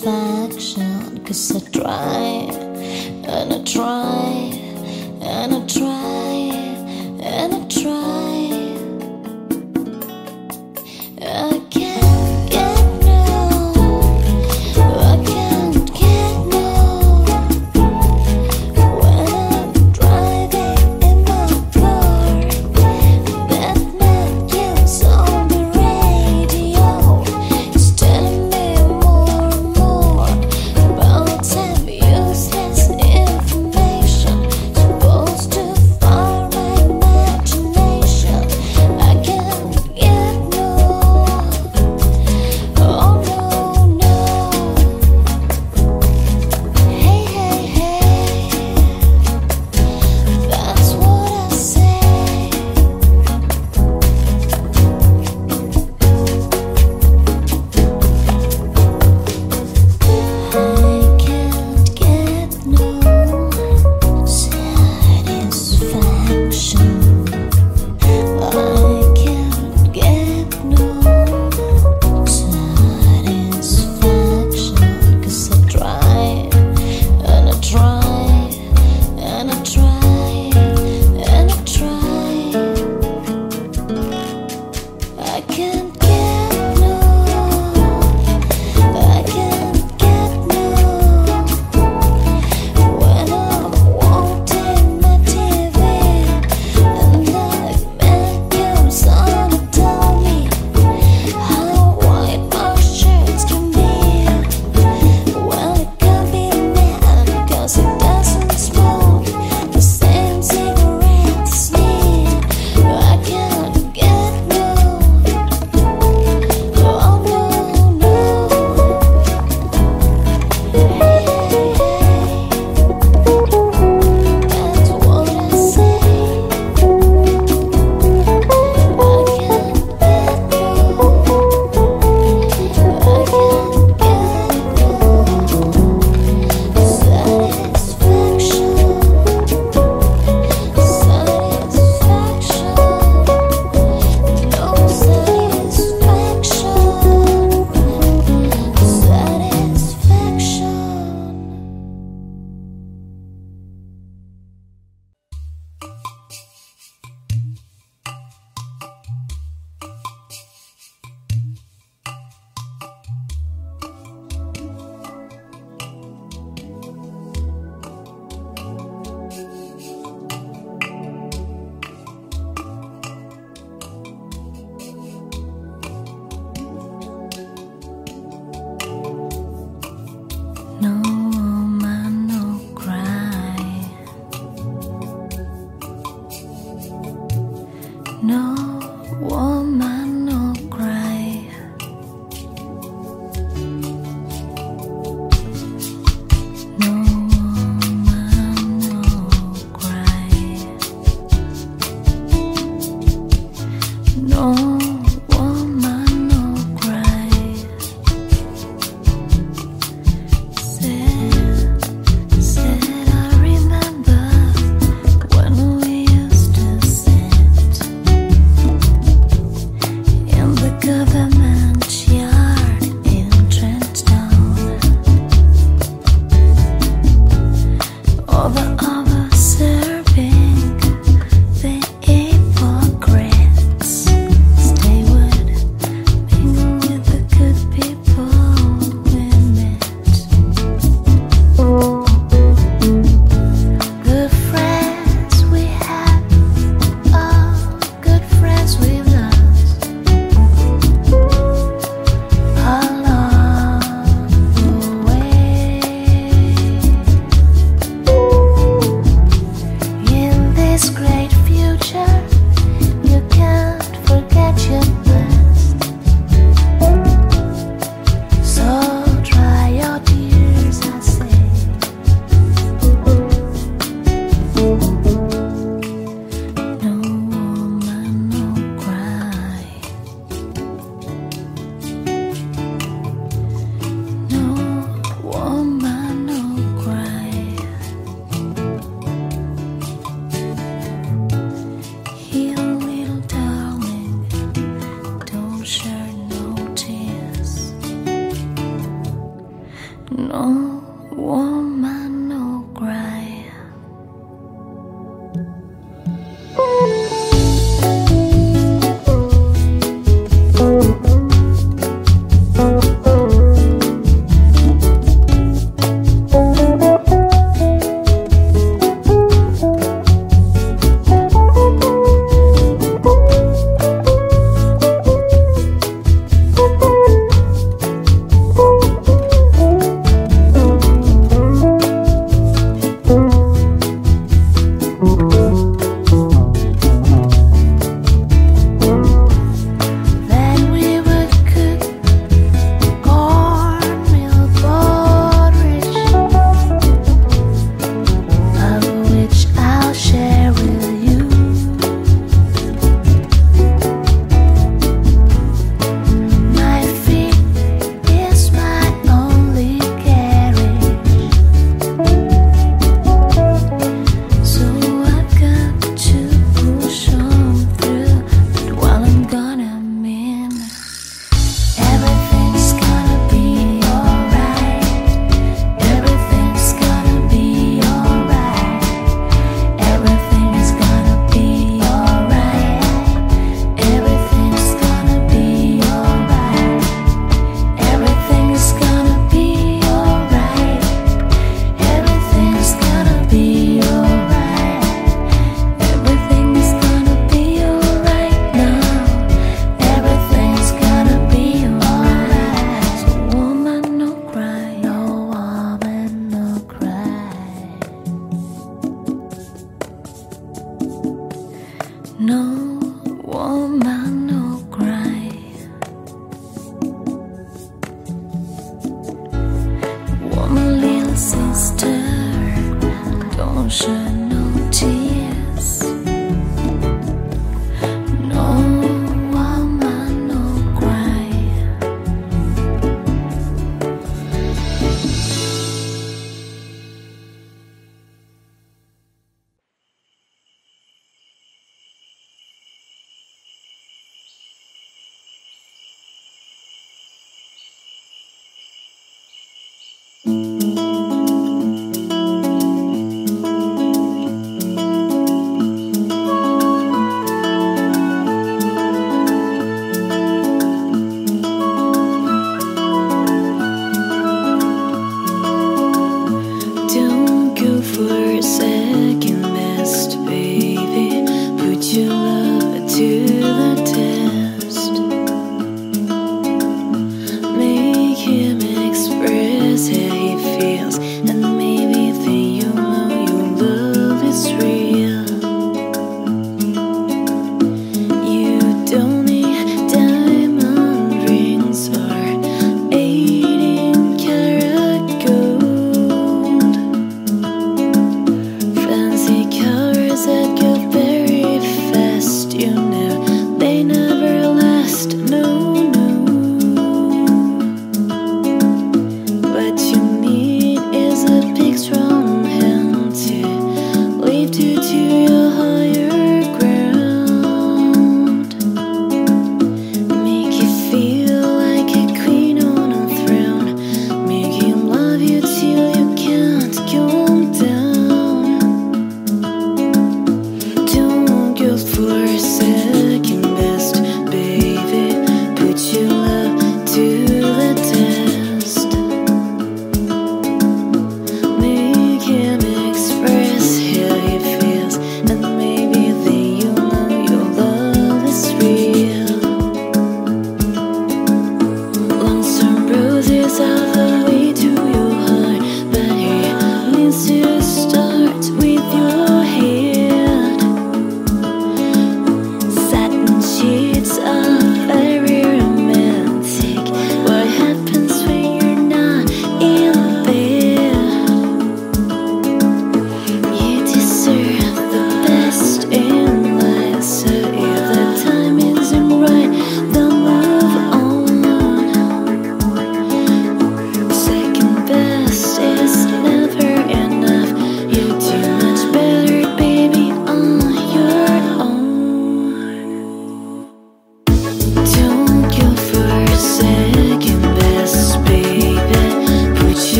satisfaction. Cause I try, and I try, and I try.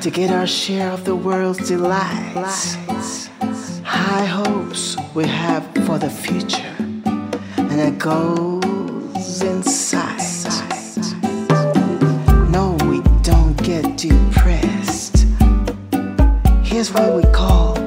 to get our share of the world's delights. High hopes we have for the future, and it goes inside. No, we don't get depressed. Here's what we call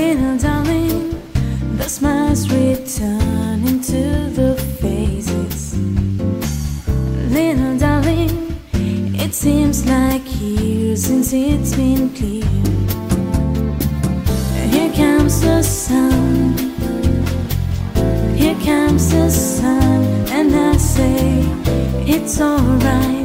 Little darling, the smile's returning to the faces. Little darling, it seems like years since it's been clear. Here comes the sun, here comes the sun, and I say it's alright.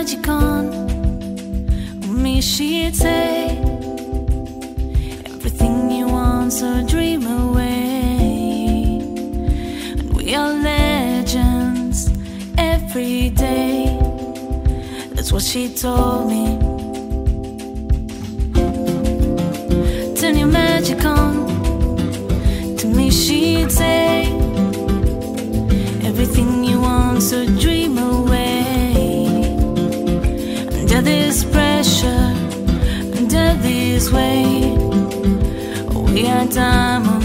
magic on. Me she'd say Everything you want, so dream away. And we are legends every day. That's what she told me. Turn your magic on. To me she'd say Everything you want, so dream this way. We had time.